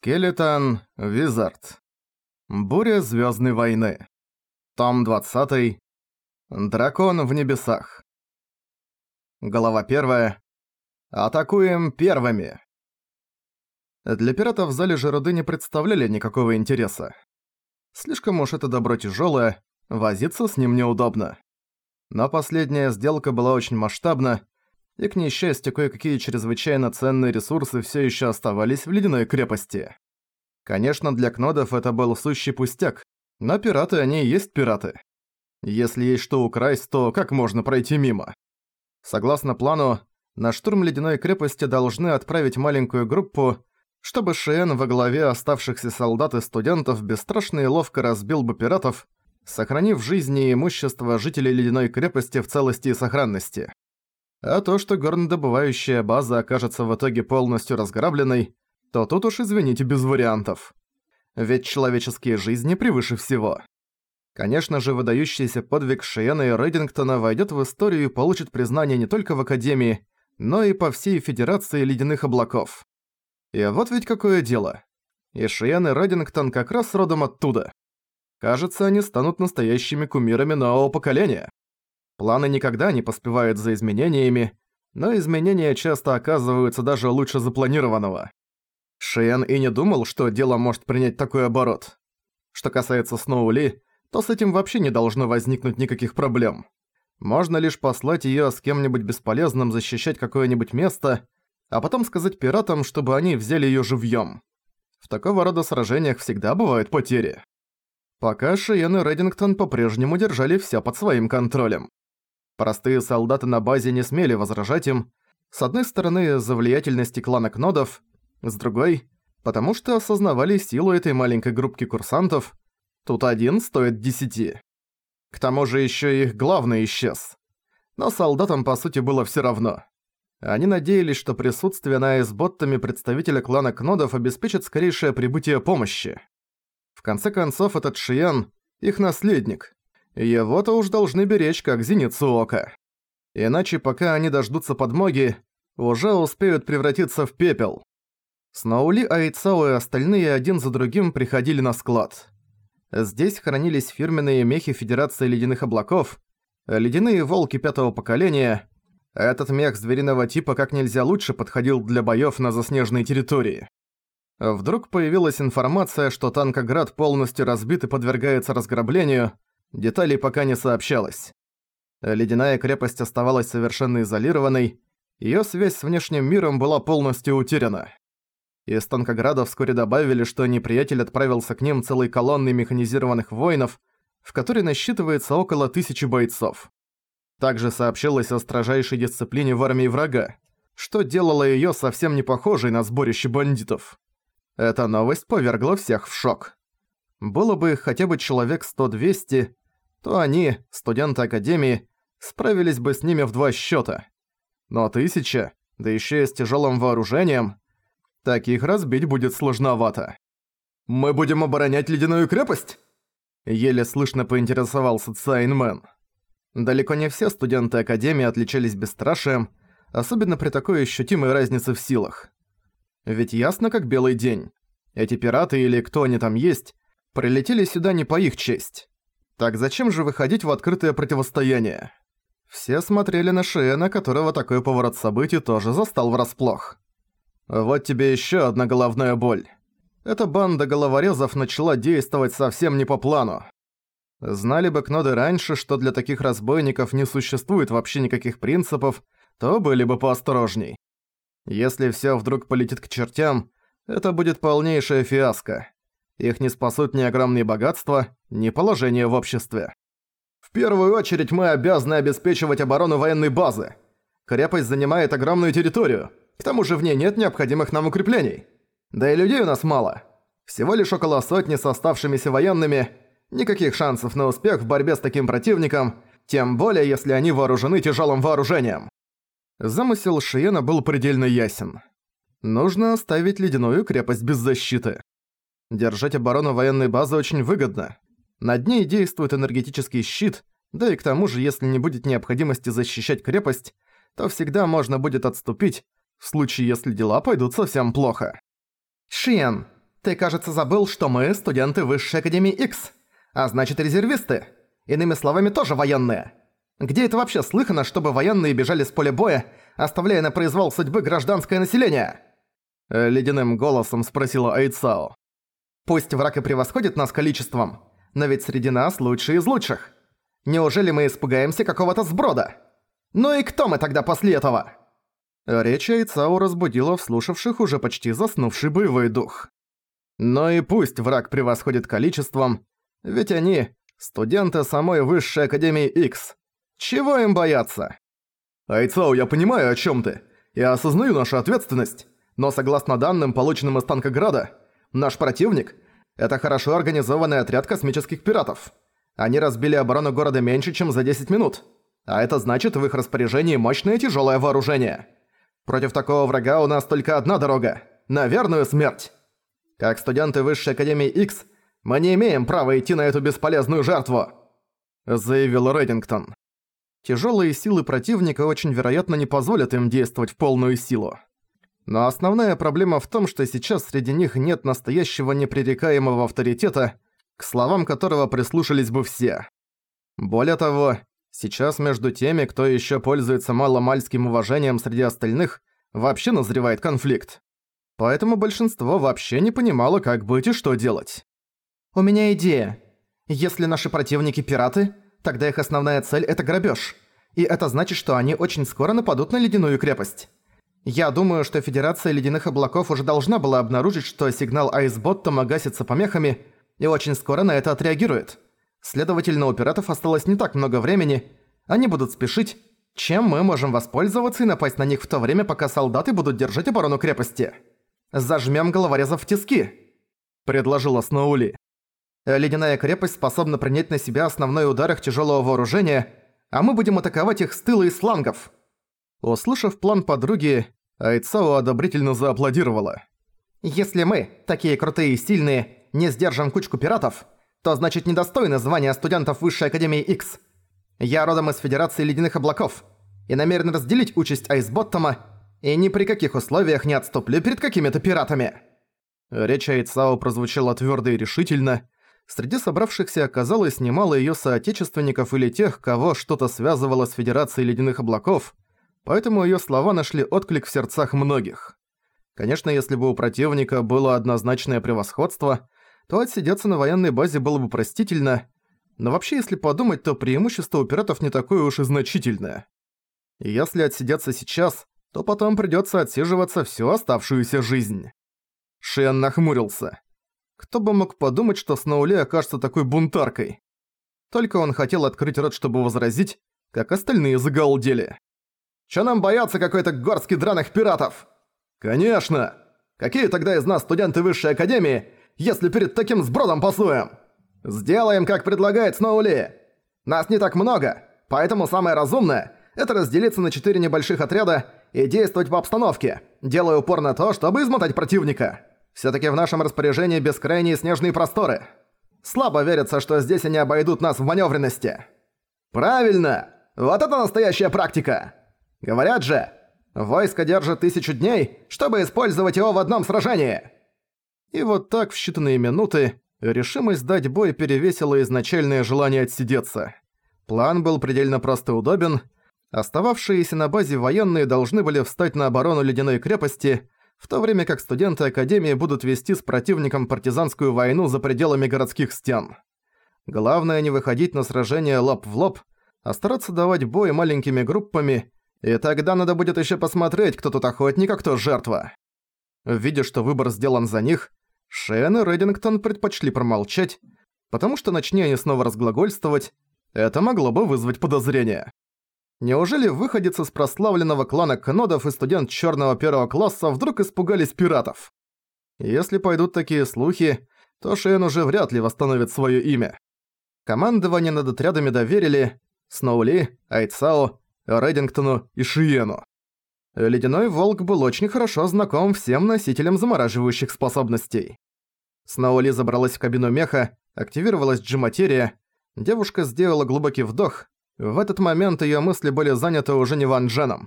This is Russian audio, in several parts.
Скелетон Визард. Буря Звездной войны. Том 20. Дракон в небесах. Глава 1. Атакуем первыми. Для пиратов в зале руды не представляли никакого интереса. Слишком уж это добро тяжелое, возиться с ним неудобно. Но последняя сделка была очень масштабна, и, к несчастью, кое-какие чрезвычайно ценные ресурсы все еще оставались в ледяной крепости. Конечно, для кнодов это был сущий пустяк, но пираты они и есть пираты. Если есть что украсть, то как можно пройти мимо? Согласно плану, на штурм ледяной крепости должны отправить маленькую группу, чтобы Шиэн во главе оставшихся солдат и студентов бесстрашно и ловко разбил бы пиратов, сохранив жизни и имущество жителей ледяной крепости в целости и сохранности. А то, что горнодобывающая база окажется в итоге полностью разграбленной, то тут уж извините без вариантов. Ведь человеческие жизни превыше всего. Конечно же, выдающийся подвиг Шиена и Рейдингтона войдет в историю и получит признание не только в Академии, но и по всей Федерации Ледяных Облаков. И вот ведь какое дело. И Шиен и Рейдингтон как раз родом оттуда. Кажется, они станут настоящими кумирами нового поколения. Планы никогда не поспевают за изменениями, но изменения часто оказываются даже лучше запланированного. Шиен и не думал, что дело может принять такой оборот. Что касается Сноули, то с этим вообще не должно возникнуть никаких проблем. Можно лишь послать её с кем-нибудь бесполезным защищать какое-нибудь место, а потом сказать пиратам, чтобы они взяли её живьём. В такого рода сражениях всегда бывают потери. Пока Шиен и Реддингтон по-прежнему держали всё под своим контролем. Простые солдаты на базе не смели возражать им, с одной стороны из-за влиятельности клана Кнодов, с другой – потому что осознавали силу этой маленькой группки курсантов, тут один стоит десяти. К тому же ещё их главный исчез. Но солдатам по сути было всё равно. Они надеялись, что присутствие на эсботтами представителя клана Кнодов обеспечит скорейшее прибытие помощи. В конце концов, этот Шиян – их наследник, его-то уж должны беречь, как зеницу ока. Иначе пока они дождутся подмоги, уже успеют превратиться в пепел. Сноули, Айцао и остальные один за другим приходили на склад. Здесь хранились фирменные мехи Федерации Ледяных Облаков, ледяные волки пятого поколения. Этот мех звериного типа как нельзя лучше подходил для боёв на заснеженной территории. Вдруг появилась информация, что Танкоград полностью разбит и подвергается разграблению, Деталей пока не сообщалось. Ледяная крепость оставалась совершенно изолированной, её связь с внешним миром была полностью утеряна. Из Танкограда вскоре добавили, что неприятель отправился к ним целой колонной механизированных воинов, в которой насчитывается около тысячи бойцов. Также сообщилось о строжайшей дисциплине в армии врага, что делало её совсем не похожей на сборище бандитов. Эта новость повергла всех в шок. Было бы хотя бы человек 100-200, то они, студенты Академии, справились бы с ними в два счета. Но тысяча, да еще и с тяжелым вооружением, таких разбить будет сложновато. «Мы будем оборонять ледяную крепость?» Еле слышно поинтересовался Цайнмен. Далеко не все студенты Академии отличались бесстрашием, особенно при такой ощутимой разнице в силах. Ведь ясно как белый день. Эти пираты или кто они там есть, прилетели сюда не по их честь. Так зачем же выходить в открытое противостояние? Все смотрели на Шиэна, которого такой поворот событий тоже застал врасплох. Вот тебе еще одна головная боль. Эта банда головорезов начала действовать совсем не по плану. Знали бы Кноды раньше, что для таких разбойников не существует вообще никаких принципов, то были бы поосторожней. Если всё вдруг полетит к чертям, это будет полнейшая фиаско. Их не спасут ни огромные богатства, ни положение в обществе. В первую очередь мы обязаны обеспечивать оборону военной базы. Крепость занимает огромную территорию. К тому же в ней нет необходимых нам укреплений. Да и людей у нас мало. Всего лишь около сотни с оставшимися военными. Никаких шансов на успех в борьбе с таким противником, тем более если они вооружены тяжелым вооружением. Замысел Шиена был предельно ясен. Нужно оставить ледяную крепость без защиты. Держать оборону военной базы очень выгодно. Над ней действует энергетический щит, да и к тому же, если не будет необходимости защищать крепость, то всегда можно будет отступить, в случае если дела пойдут совсем плохо. «Шиен, Ты, кажется, забыл, что мы студенты Высшей Академии X, а значит резервисты. Иными словами, тоже военные. Где это вообще слыхано, чтобы военные бежали с поля боя, оставляя на произвол судьбы гражданское население?» Ледяным голосом спросила Айцао. «Пусть враг и превосходит нас количеством, но ведь среди нас лучшие из лучших. Неужели мы испугаемся какого-то сброда? Ну и кто мы тогда после этого?» Речь Айцао разбудила вслушавших уже почти заснувший боевой дух. Но и пусть враг превосходит количеством, ведь они – студенты самой Высшей Академии X. Чего им бояться? Айцао, я понимаю, о чем ты. Я осознаю нашу ответственность. Но согласно данным, полученным из Танкограда, наш противник – это хорошо организованный отряд космических пиратов. Они разбили оборону города меньше, чем за 10 минут. А это значит, в их распоряжении мощное тяжелое вооружение. Против такого врага у нас только одна дорога – на верную смерть. Как студенты Высшей Академии X, мы не имеем права идти на эту бесполезную жертву», – заявил Реддингтон. Тяжелые силы противника очень вероятно не позволят им действовать в полную силу. Но основная проблема в том, что сейчас среди них нет настоящего непререкаемого авторитета, к словам которого прислушались бы все. Более того, Сейчас между теми, кто еще пользуется маломальским уважением среди остальных, вообще назревает конфликт. Поэтому большинство вообще не понимало, как быть и что делать. «У меня идея. Если наши противники пираты, тогда их основная цель – это грабеж. И это значит, что они очень скоро нападут на ледяную крепость. Я думаю, что Федерация Ледяных Облаков уже должна была обнаружить, что сигнал Айсботтома гасится помехами, и очень скоро на это отреагирует. Следовательно, у пиратов осталось не так много времени, они будут спешить, чем мы можем воспользоваться и напасть на них в то время, пока солдаты будут держать оборону крепости. Зажмем головорезов в тиски», — предложила Сноули. «Ледяная крепость способна принять на себя основной удар их тяжелого вооружения, а мы будем атаковать их с тыла и слангов». Услышав план подруги, Айцао одобрительно зааплодировала. «Если мы, такие крутые и сильные, не сдержим кучку пиратов, то значит недостойны звания студентов Высшей Академии X. Я родом из Федерации Ледяных Облаков и намерен разделить участь Айсботтома и ни при каких условиях не отступлю перед какими-то пиратами». Речь Айцао прозвучала твёрдо и решительно. Среди собравшихся оказалось немало её соотечественников или тех, кого что-то связывало с Федерацией Ледяных Облаков, поэтому её слова нашли отклик в сердцах многих. Конечно, если бы у противника было однозначное превосходство, то отсидеться на военной базе было бы простительно, но вообще, если подумать, то преимущество у пиратов не такое уж и значительное. И если отсидеться сейчас, то потом придётся отсиживаться всю оставшуюся жизнь. Шиан нахмурился. Кто бы мог подумать, что Сноули окажется такой бунтаркой. Только он хотел открыть рот, чтобы возразить, как остальные загалдели. «Чё нам бояться какой-то горстки драных пиратов?» «Конечно! Какие тогда из нас студенты высшей академии если перед таким сбродом пасуем? Сделаем, как предлагает Сноули. Нас не так много, поэтому самое разумное – это разделиться на четыре небольших отряда и действовать по обстановке, делая упор на то, чтобы измотать противника. Всё-таки в нашем распоряжении бескрайние снежные просторы. Слабо верится, что здесь они обойдут нас в манёвренности. Правильно! Вот это настоящая практика! Говорят же, войско держит тысячу дней, чтобы использовать его в одном сражении. И вот так в считанные минуты решимость дать бой перевесила изначальное желание отсидеться. План был предельно прост и удобен. Остававшиеся на базе военные должны были встать на оборону ледяной крепости, в то время как студенты Академии будут вести с противником партизанскую войну за пределами городских стен. Главное не выходить на сражение лоб в лоб, а стараться давать бой маленькими группами, и тогда надо будет еще посмотреть, кто тут охотник, а кто жертва. Видя, что выбор сделан за них, Шен и Реддингтон предпочли промолчать, потому что начни они снова разглагольствовать, это могло бы вызвать подозрения. Неужели выходец из прославленного клана Кнодов и студент черного первого класса вдруг испугались пиратов? Если пойдут такие слухи, то Шен уже вряд ли восстановит свое имя. Командование над отрядами доверили Сноули, Айцао, Реддингтону и Шиену. Ледяной Волк был очень хорошо знаком всем носителям замораживающих способностей. Сноули забралась в кабину меха, активировалась G-материя, девушка сделала глубокий вдох, в этот момент её мысли были заняты уже не Ван Дженом.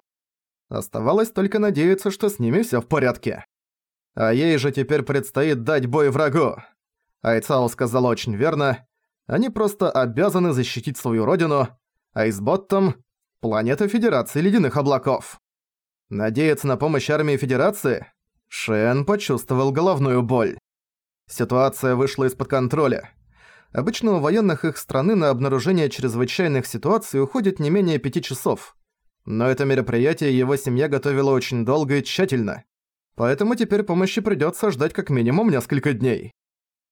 Оставалось только надеяться, что с ними всё в порядке. А ей же теперь предстоит дать бой врагу. Айцао сказала очень верно. Они просто обязаны защитить свою родину, а Айсботтом – планета Федерации Ледяных Облаков. Надеяться на помощь армии Федерации? Шен почувствовал головную боль. Ситуация вышла из-под контроля. Обычно у военных их страны на обнаружение чрезвычайных ситуаций уходит не менее пяти часов. Но это мероприятие его семья готовила очень долго и тщательно. Поэтому теперь помощи придётся ждать как минимум несколько дней.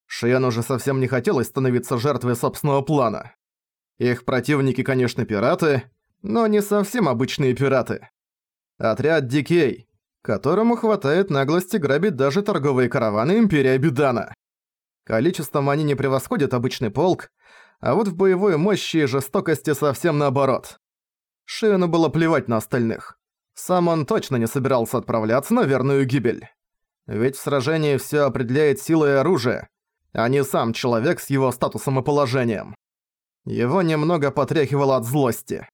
Шиен уже совсем не хотелось становиться жертвой собственного плана. Их противники, конечно, пираты, но не совсем обычные пираты. Отряд Дикей, которому хватает наглости грабить даже торговые караваны Империи Бедана. Количеством они не превосходят обычный полк, а вот в боевой мощи и жестокости совсем наоборот. Шиену было плевать на остальных. Сам он точно не собирался отправляться на верную гибель. Ведь в сражении всё определяет сила и оружие, а не сам человек с его статусом и положением. Его немного потряхивало от злости.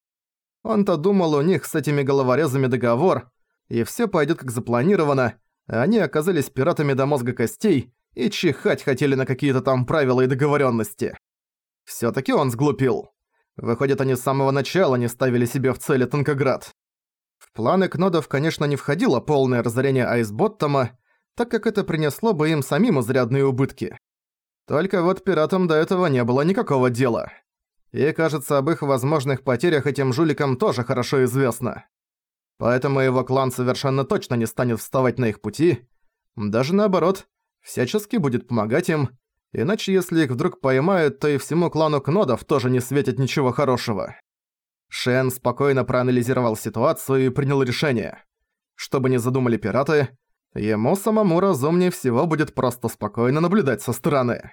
Он-то думал, у них с этими головорезами договор, и все пойдет как запланировано, а они оказались пиратами до мозга костей и чихать хотели на какие-то там правила и договоренности. все таки он сглупил. Выходит, они с самого начала не ставили себе в цели Танкоград. В планы Кнодов, конечно, не входило полное разорение Айсботтома, так как это принесло бы им самим изрядные убытки. Только вот пиратам до этого не было никакого дела. И, кажется, об их возможных потерях этим жуликам тоже хорошо известно. Поэтому его клан совершенно точно не станет вставать на их пути. Даже наоборот, всячески будет помогать им, иначе если их вдруг поймают, то и всему клану Кнодов тоже не светит ничего хорошего. Шен спокойно проанализировал ситуацию и принял решение. Что бы ни задумали пираты, ему самому разумнее всего будет просто спокойно наблюдать со стороны.